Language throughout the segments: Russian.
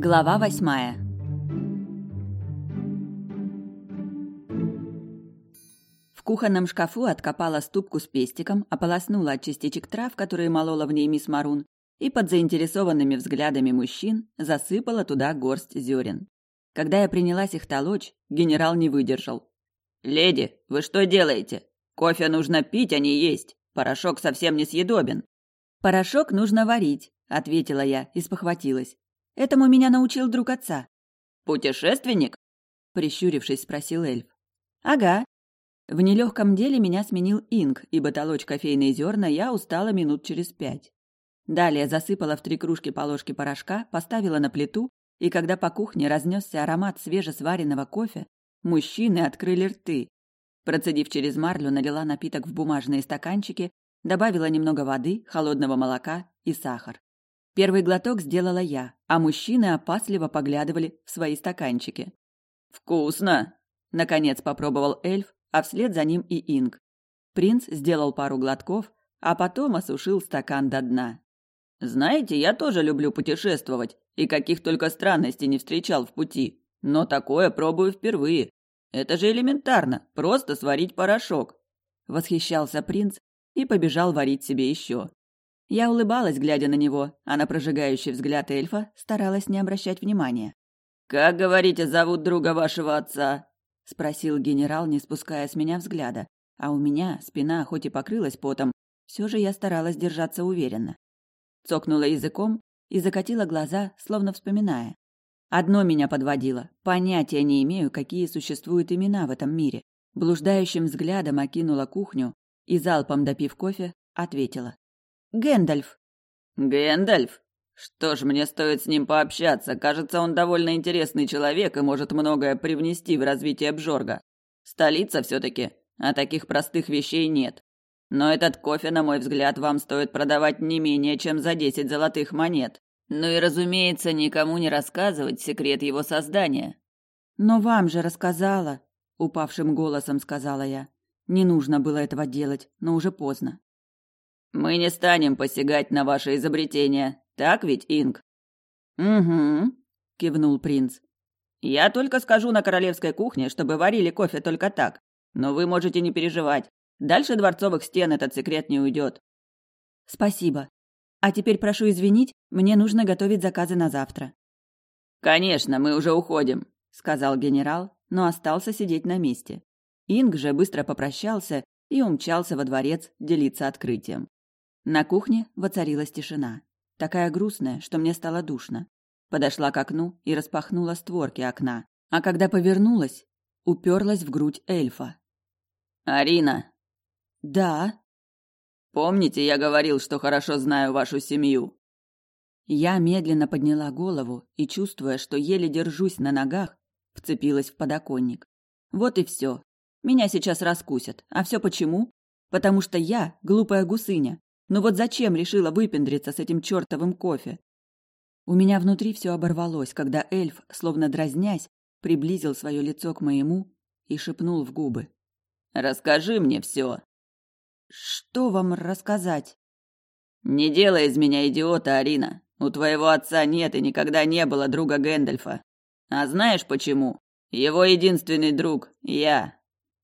Глава восьмая В кухонном шкафу откопала ступку с пестиком, ополоснула от частичек трав, которые молола в ней мисс Марун, и под заинтересованными взглядами мужчин засыпала туда горсть зерен. Когда я принялась их толочь, генерал не выдержал. «Леди, вы что делаете? Кофе нужно пить, а не есть. Порошок совсем не съедобен». «Порошок нужно варить», — ответила я и спохватилась. «Этому меня научил друг отца». «Путешественник?» — прищурившись, спросил эльф. «Ага». В нелегком деле меня сменил инг, ибо толочь кофейные зерна я устала минут через пять. Далее засыпала в три кружки по ложке порошка, поставила на плиту, и когда по кухне разнесся аромат свежесваренного кофе, мужчины открыли рты. Процедив через марлю, налила напиток в бумажные стаканчики, добавила немного воды, холодного молока и сахар. Первый глоток сделала я, а мужчины опасливо поглядывали в свои стаканчики. «Вкусно!» – наконец попробовал эльф, а вслед за ним и Инг. Принц сделал пару глотков, а потом осушил стакан до дна. Знаете, я тоже люблю путешествовать и каких только странностей не встречал в пути, но такое пробую впервые. Это же элементарно, просто сварить порошок. Восхищался принц и побежал варить себе еще. Я улыбалась, глядя на него, а на прожигающий взгляд эльфа старалась не обращать внимания. «Как, говорите, зовут друга вашего отца?» – спросил генерал, не спуская с меня взгляда. А у меня спина хоть и покрылась потом, все же я старалась держаться уверенно цокнула языком и закатила глаза, словно вспоминая. Одно меня подводило. Понятия не имею, какие существуют имена в этом мире. Блуждающим взглядом окинула кухню и, залпом допив кофе, ответила. «Гэндальф». «Гэндальф? Что ж, мне стоит с ним пообщаться. Кажется, он довольно интересный человек и может многое привнести в развитие Бжорга. Столица все-таки, а таких простых вещей нет. Но этот кофе, на мой взгляд, вам стоит продавать не менее чем за десять золотых монет. Ну и, разумеется, никому не рассказывать секрет его создания. Но вам же рассказала, упавшим голосом сказала я. Не нужно было этого делать, но уже поздно. Мы не станем посягать на ваше изобретение, так ведь, Инг? Угу, кивнул принц. Я только скажу на королевской кухне, чтобы варили кофе только так. Но вы можете не переживать. Дальше дворцовых стен этот секрет не уйдет. Спасибо. А теперь прошу извинить, мне нужно готовить заказы на завтра. Конечно, мы уже уходим, сказал генерал, но остался сидеть на месте. Инг же быстро попрощался и умчался во дворец делиться открытием. На кухне воцарилась тишина, такая грустная, что мне стало душно. Подошла к окну и распахнула створки окна, а когда повернулась, уперлась в грудь эльфа. «Арина, да. Помните, я говорил, что хорошо знаю вашу семью? Я медленно подняла голову и, чувствуя, что еле держусь на ногах, вцепилась в подоконник. Вот и все. Меня сейчас раскусят. А все почему? Потому что я глупая гусыня. Ну вот зачем решила выпендриться с этим чертовым кофе? У меня внутри все оборвалось, когда эльф, словно дразнясь, приблизил свое лицо к моему и шепнул в губы. «Расскажи мне все. Что вам рассказать? Не делай из меня идиота, Арина. У твоего отца нет и никогда не было друга Гэндальфа. А знаешь почему? Его единственный друг я.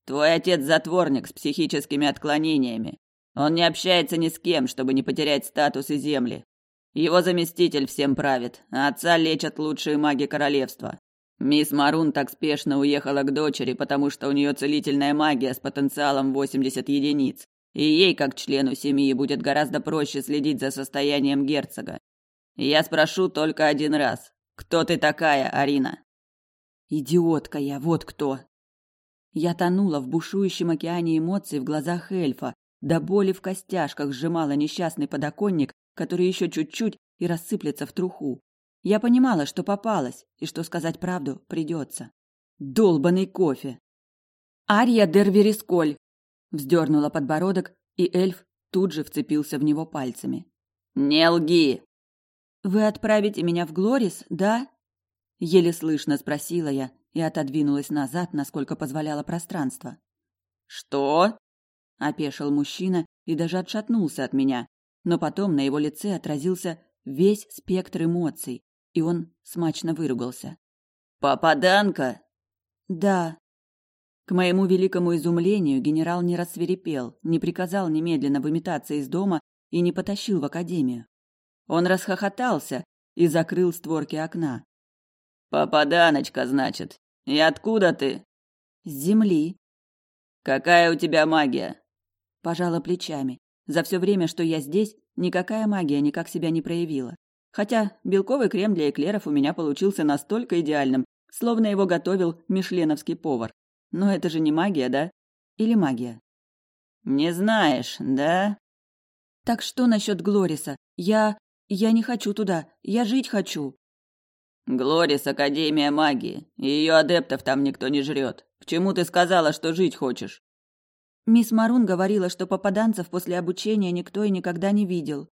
Твой отец затворник с психическими отклонениями. Он не общается ни с кем, чтобы не потерять статус и земли. Его заместитель всем правит, а отца лечат лучшие маги королевства. Мисс Марун так спешно уехала к дочери, потому что у нее целительная магия с потенциалом 80 единиц и ей, как члену семьи, будет гораздо проще следить за состоянием герцога. Я спрошу только один раз. Кто ты такая, Арина? Идиотка я, вот кто. Я тонула в бушующем океане эмоций в глазах эльфа, до боли в костяшках сжимала несчастный подоконник, который еще чуть-чуть и рассыплется в труху. Я понимала, что попалась, и что сказать правду придется. Долбаный кофе. Ария Дерверисколь, Вздернула подбородок, и эльф тут же вцепился в него пальцами. «Не лги!» «Вы отправите меня в Глорис, да?» Еле слышно спросила я и отодвинулась назад, насколько позволяло пространство. «Что?» – опешил мужчина и даже отшатнулся от меня, но потом на его лице отразился весь спектр эмоций. и он смачно выругался. «Попаданка?» «Да». К моему великому изумлению генерал не рассверепел, не приказал немедленно выметаться из дома и не потащил в академию. Он расхохотался и закрыл створки окна. «Попаданочка, значит. И откуда ты?» «С земли». «Какая у тебя магия?» Пожала плечами. За все время, что я здесь, никакая магия никак себя не проявила. Хотя белковый крем для эклеров у меня получился настолько идеальным, словно его готовил мишленовский повар. Но это же не магия, да? Или магия? Не знаешь, да? Так что насчет Глориса? Я... я не хочу туда. Я жить хочу. Глорис – Академия магии. Ее адептов там никто не жрет. К чему ты сказала, что жить хочешь? Мисс Марун говорила, что попаданцев после обучения никто и никогда не видел.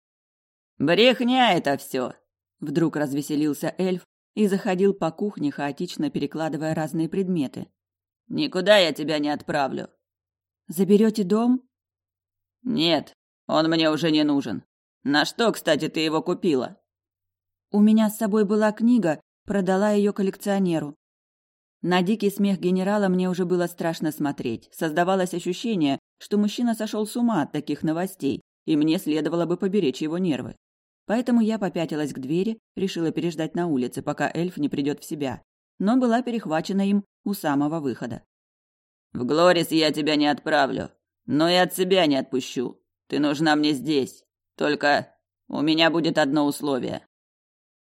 Брехня это все. Вдруг развеселился эльф и заходил по кухне, хаотично перекладывая разные предметы. Никуда я тебя не отправлю. Заберете дом? Нет, он мне уже не нужен. На что, кстати, ты его купила? У меня с собой была книга, продала ее коллекционеру. На дикий смех генерала мне уже было страшно смотреть. Создавалось ощущение, что мужчина сошел с ума от таких новостей, и мне следовало бы поберечь его нервы. Поэтому я попятилась к двери, решила переждать на улице, пока эльф не придет в себя, но была перехвачена им у самого выхода. «В Глорис я тебя не отправлю, но и от себя не отпущу. Ты нужна мне здесь. Только у меня будет одно условие».